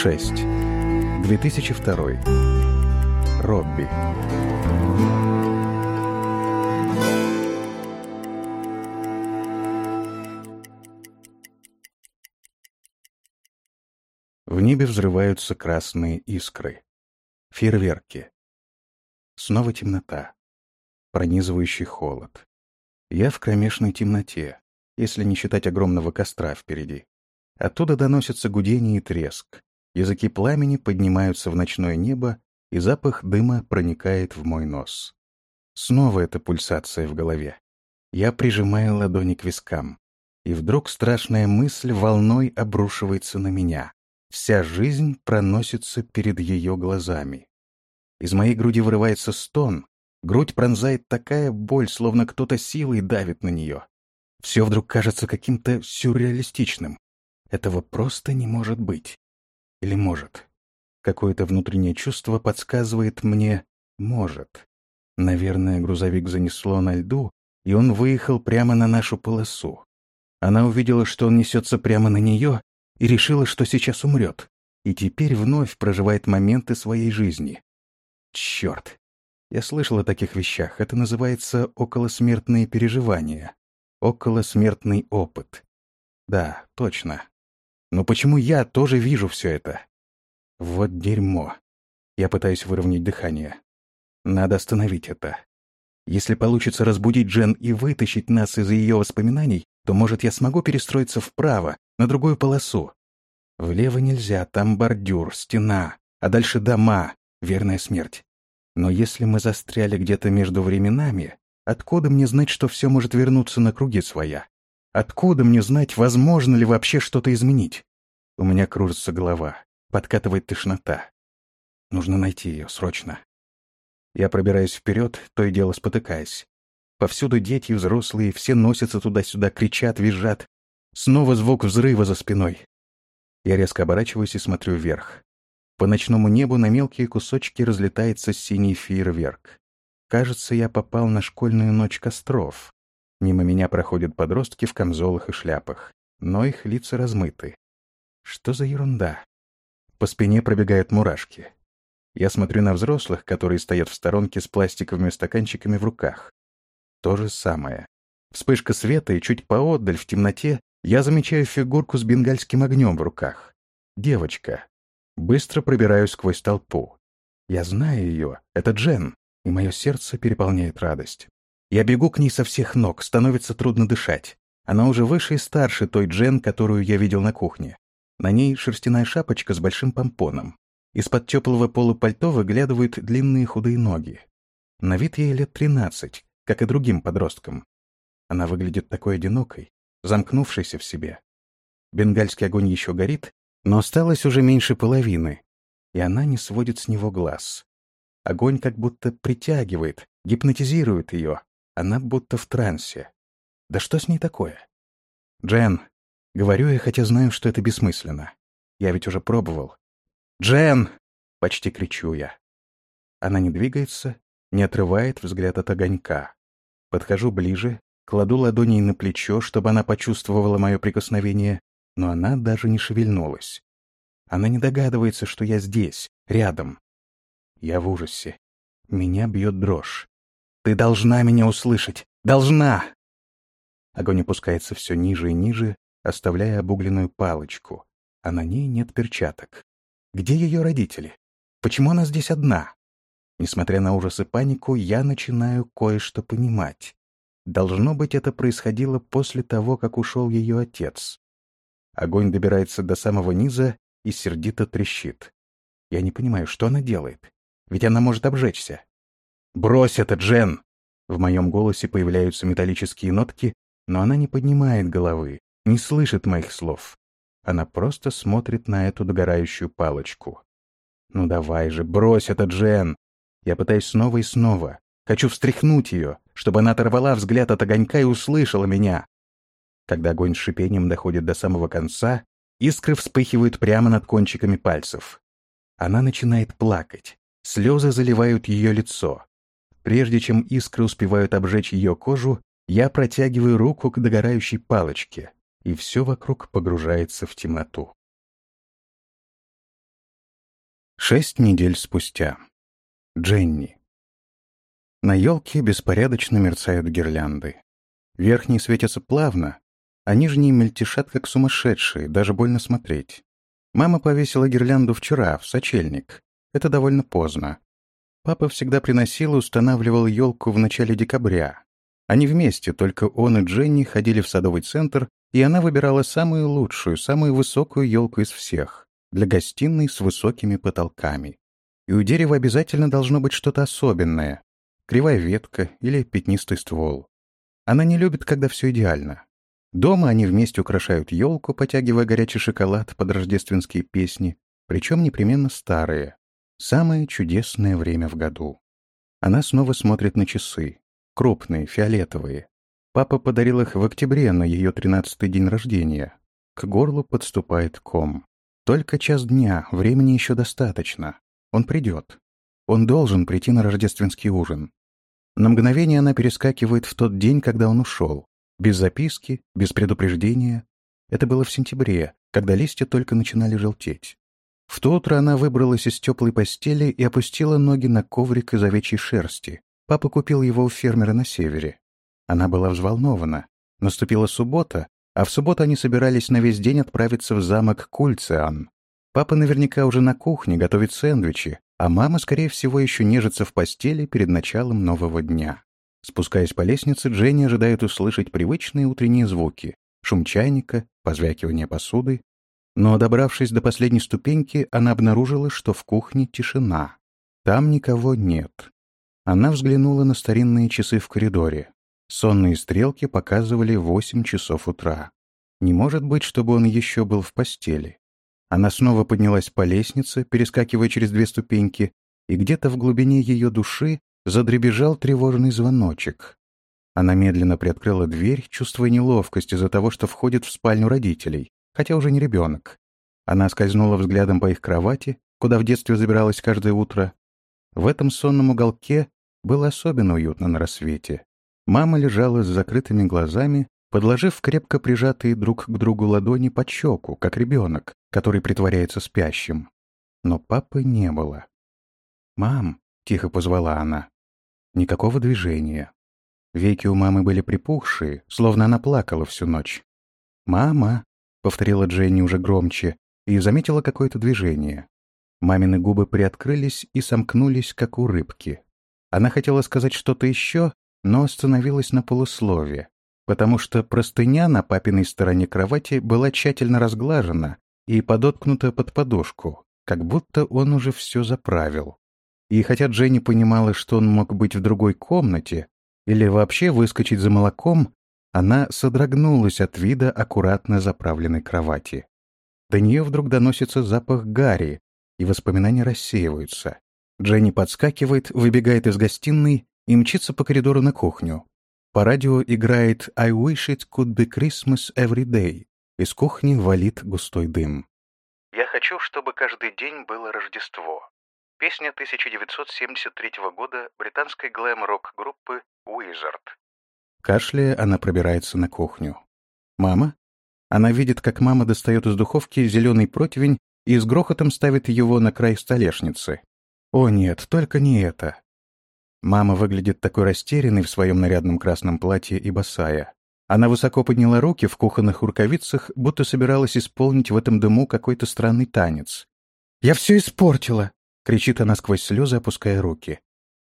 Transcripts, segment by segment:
6. 2002. Робби. В небе взрываются красные искры. Фейерверки. Снова темнота. Пронизывающий холод. Я в кромешной темноте, если не считать огромного костра впереди. Оттуда доносится гудение и треск. Языки пламени поднимаются в ночное небо, и запах дыма проникает в мой нос. Снова эта пульсация в голове. Я прижимаю ладони к вискам. И вдруг страшная мысль волной обрушивается на меня. Вся жизнь проносится перед ее глазами. Из моей груди вырывается стон. Грудь пронзает такая боль, словно кто-то силой давит на нее. Все вдруг кажется каким-то сюрреалистичным. Этого просто не может быть. Или может? Какое-то внутреннее чувство подсказывает мне «может». Наверное, грузовик занесло на льду, и он выехал прямо на нашу полосу. Она увидела, что он несется прямо на нее, и решила, что сейчас умрет, и теперь вновь проживает моменты своей жизни. Черт! Я слышал о таких вещах. Это называется околосмертные переживания. Околосмертный опыт. Да, точно. Но почему я тоже вижу все это? Вот дерьмо. Я пытаюсь выровнять дыхание. Надо остановить это. Если получится разбудить Джен и вытащить нас из ее воспоминаний, то, может, я смогу перестроиться вправо, на другую полосу. Влево нельзя, там бордюр, стена, а дальше дома, верная смерть. Но если мы застряли где-то между временами, откуда мне знать, что все может вернуться на круги своя? Откуда мне знать, возможно ли вообще что-то изменить? У меня кружится голова, подкатывает тошнота. Нужно найти ее срочно. Я пробираюсь вперед, то и дело спотыкаясь. Повсюду дети взрослые, все носятся туда-сюда, кричат, визжат. Снова звук взрыва за спиной. Я резко оборачиваюсь и смотрю вверх. По ночному небу на мелкие кусочки разлетается синий фейерверк. Кажется, я попал на школьную ночь костров. Мимо меня проходят подростки в камзолах и шляпах, но их лица размыты. Что за ерунда? По спине пробегают мурашки. Я смотрю на взрослых, которые стоят в сторонке с пластиковыми стаканчиками в руках. То же самое. Вспышка света, и чуть поотдаль, в темноте, я замечаю фигурку с бенгальским огнем в руках. Девочка. Быстро пробираюсь сквозь толпу. Я знаю ее. Это Джен. И мое сердце переполняет радость. Я бегу к ней со всех ног, становится трудно дышать. Она уже выше и старше той Джен, которую я видел на кухне. На ней шерстяная шапочка с большим помпоном. Из-под теплого полупальто выглядывают длинные худые ноги. На вид ей лет тринадцать, как и другим подросткам. Она выглядит такой одинокой, замкнувшейся в себе. Бенгальский огонь еще горит, но осталось уже меньше половины, и она не сводит с него глаз. Огонь как будто притягивает, гипнотизирует ее, она будто в трансе. Да что с ней такое? Джен, говорю я, хотя знаю, что это бессмысленно. Я ведь уже пробовал. Джен! Почти кричу я. Она не двигается, не отрывает взгляд от огонька. Подхожу ближе, кладу ладони на плечо, чтобы она почувствовала мое прикосновение, но она даже не шевельнулась. Она не догадывается, что я здесь, рядом. Я в ужасе. Меня бьет дрожь. Ты должна меня услышать! Должна!» Огонь опускается все ниже и ниже, оставляя обугленную палочку, а на ней нет перчаток. Где ее родители? Почему она здесь одна? Несмотря на ужас и панику, я начинаю кое-что понимать. Должно быть, это происходило после того, как ушел ее отец. Огонь добирается до самого низа и сердито трещит. Я не понимаю, что она делает. Ведь она может обжечься. «Брось это, Джен!» В моем голосе появляются металлические нотки, но она не поднимает головы, не слышит моих слов. Она просто смотрит на эту догорающую палочку. «Ну давай же, брось это, Джен!» Я пытаюсь снова и снова. Хочу встряхнуть ее, чтобы она оторвала взгляд от огонька и услышала меня. Когда огонь с шипением доходит до самого конца, искры вспыхивают прямо над кончиками пальцев. Она начинает плакать. Слезы заливают ее лицо. Прежде чем искры успевают обжечь ее кожу, я протягиваю руку к догорающей палочке, и все вокруг погружается в темноту. Шесть недель спустя. Дженни. На елке беспорядочно мерцают гирлянды. Верхние светятся плавно, а нижние мельтешат как сумасшедшие, даже больно смотреть. Мама повесила гирлянду вчера, в сочельник. Это довольно поздно. Папа всегда приносил и устанавливал елку в начале декабря. Они вместе, только он и Дженни, ходили в садовый центр, и она выбирала самую лучшую, самую высокую елку из всех для гостиной с высокими потолками. И у дерева обязательно должно быть что-то особенное. Кривая ветка или пятнистый ствол. Она не любит, когда все идеально. Дома они вместе украшают елку, потягивая горячий шоколад под рождественские песни, причем непременно старые. Самое чудесное время в году. Она снова смотрит на часы. Крупные, фиолетовые. Папа подарил их в октябре на ее тринадцатый день рождения. К горлу подступает ком. Только час дня, времени еще достаточно. Он придет. Он должен прийти на рождественский ужин. На мгновение она перескакивает в тот день, когда он ушел. Без записки, без предупреждения. Это было в сентябре, когда листья только начинали желтеть. В то утро она выбралась из теплой постели и опустила ноги на коврик из овечьей шерсти. Папа купил его у фермера на севере. Она была взволнована. Наступила суббота, а в субботу они собирались на весь день отправиться в замок Кульциан. Папа наверняка уже на кухне готовит сэндвичи, а мама, скорее всего, еще нежится в постели перед началом нового дня. Спускаясь по лестнице, Дженни ожидает услышать привычные утренние звуки — шум чайника, позвякивание посуды. Но, добравшись до последней ступеньки, она обнаружила, что в кухне тишина. Там никого нет. Она взглянула на старинные часы в коридоре. Сонные стрелки показывали восемь часов утра. Не может быть, чтобы он еще был в постели. Она снова поднялась по лестнице, перескакивая через две ступеньки, и где-то в глубине ее души задребежал тревожный звоночек. Она медленно приоткрыла дверь, чувствуя неловкость из-за того, что входит в спальню родителей, хотя уже не ребенок. Она скользнула взглядом по их кровати, куда в детстве забиралась каждое утро. В этом сонном уголке было особенно уютно на рассвете. Мама лежала с закрытыми глазами, подложив крепко прижатые друг к другу ладони под щеку, как ребенок, который притворяется спящим. Но папы не было. «Мам!» — тихо позвала она. Никакого движения. Веки у мамы были припухшие, словно она плакала всю ночь. «Мама!» — повторила Дженни уже громче и заметила какое-то движение. Мамины губы приоткрылись и сомкнулись, как у рыбки. Она хотела сказать что-то еще, но остановилась на полуслове, потому что простыня на папиной стороне кровати была тщательно разглажена и подоткнута под подушку, как будто он уже все заправил. И хотя Дженни понимала, что он мог быть в другой комнате или вообще выскочить за молоком, она содрогнулась от вида аккуратно заправленной кровати. До нее вдруг доносится запах гари, и воспоминания рассеиваются. Дженни подскакивает, выбегает из гостиной и мчится по коридору на кухню. По радио играет «I wish it could be Christmas every day». Из кухни валит густой дым. «Я хочу, чтобы каждый день было Рождество». Песня 1973 года британской глэм-рок группы Wizard. Кашляя, она пробирается на кухню. «Мама?» Она видит, как мама достает из духовки зеленый противень и с грохотом ставит его на край столешницы. «О нет, только не это. Мама выглядит такой растерянной в своем нарядном красном платье и босая. Она высоко подняла руки в кухонных рукавицах, будто собиралась исполнить в этом дыму какой-то странный танец. «Я все испортила!» — кричит она сквозь слезы, опуская руки.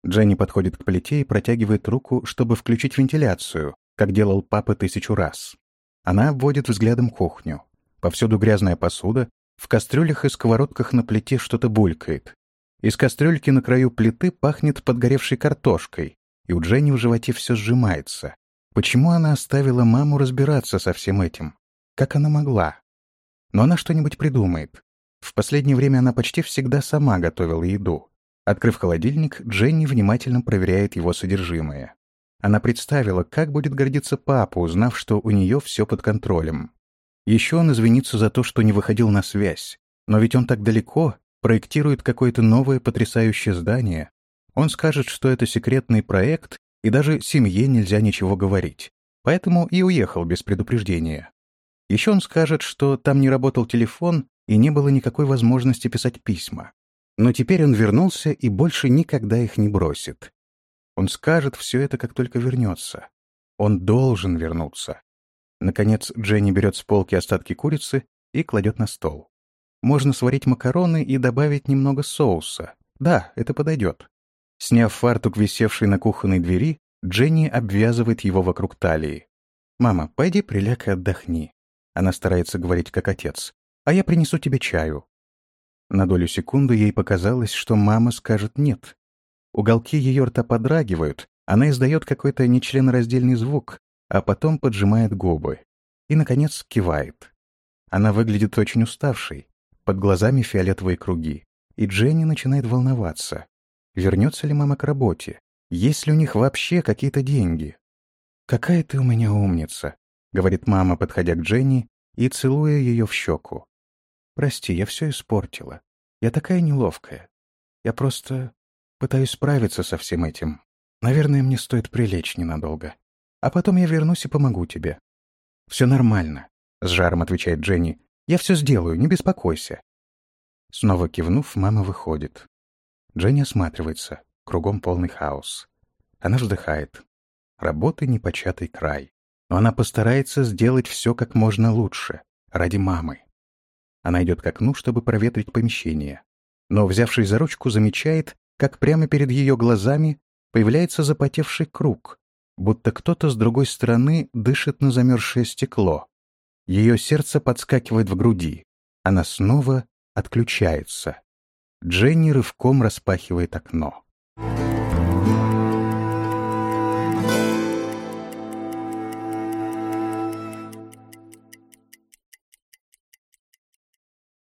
Дженни подходит к плите и протягивает руку, чтобы включить вентиляцию, как делал папа тысячу раз. Она обводит взглядом кухню. Повсюду грязная посуда, в кастрюлях и сковородках на плите что-то булькает. Из кастрюльки на краю плиты пахнет подгоревшей картошкой, и у Дженни в животе все сжимается. Почему она оставила маму разбираться со всем этим? Как она могла? Но она что-нибудь придумает. В последнее время она почти всегда сама готовила еду. Открыв холодильник, Дженни внимательно проверяет его содержимое. Она представила, как будет гордиться папа, узнав, что у нее все под контролем. Еще он извинится за то, что не выходил на связь. Но ведь он так далеко, проектирует какое-то новое потрясающее здание. Он скажет, что это секретный проект, и даже семье нельзя ничего говорить. Поэтому и уехал без предупреждения. Еще он скажет, что там не работал телефон и не было никакой возможности писать письма. Но теперь он вернулся и больше никогда их не бросит. Он скажет все это, как только вернется. Он должен вернуться. Наконец Дженни берет с полки остатки курицы и кладет на стол. Можно сварить макароны и добавить немного соуса. Да, это подойдет. Сняв фартук, висевший на кухонной двери, Дженни обвязывает его вокруг талии. «Мама, пойди приляг и отдохни». Она старается говорить как отец. «А я принесу тебе чаю». На долю секунды ей показалось, что мама скажет «нет». Уголки ее рта подрагивают, она издает какой-то нечленораздельный звук, а потом поджимает губы. И, наконец, кивает. Она выглядит очень уставшей, под глазами фиолетовые круги. И Дженни начинает волноваться. Вернется ли мама к работе? Есть ли у них вообще какие-то деньги? «Какая ты у меня умница», — говорит мама, подходя к Дженни и целуя ее в щеку. Прости, я все испортила. Я такая неловкая. Я просто пытаюсь справиться со всем этим. Наверное, мне стоит прилечь ненадолго. А потом я вернусь и помогу тебе. Все нормально, — с жаром отвечает Дженни. Я все сделаю, не беспокойся. Снова кивнув, мама выходит. Дженни осматривается. Кругом полный хаос. Она вздыхает. Работы непочатый край. Но она постарается сделать все как можно лучше. Ради мамы. Она идет к окну, чтобы проветрить помещение. Но, взявшись за ручку, замечает, как прямо перед ее глазами появляется запотевший круг, будто кто-то с другой стороны дышит на замерзшее стекло. Ее сердце подскакивает в груди. Она снова отключается. Дженни рывком распахивает окно.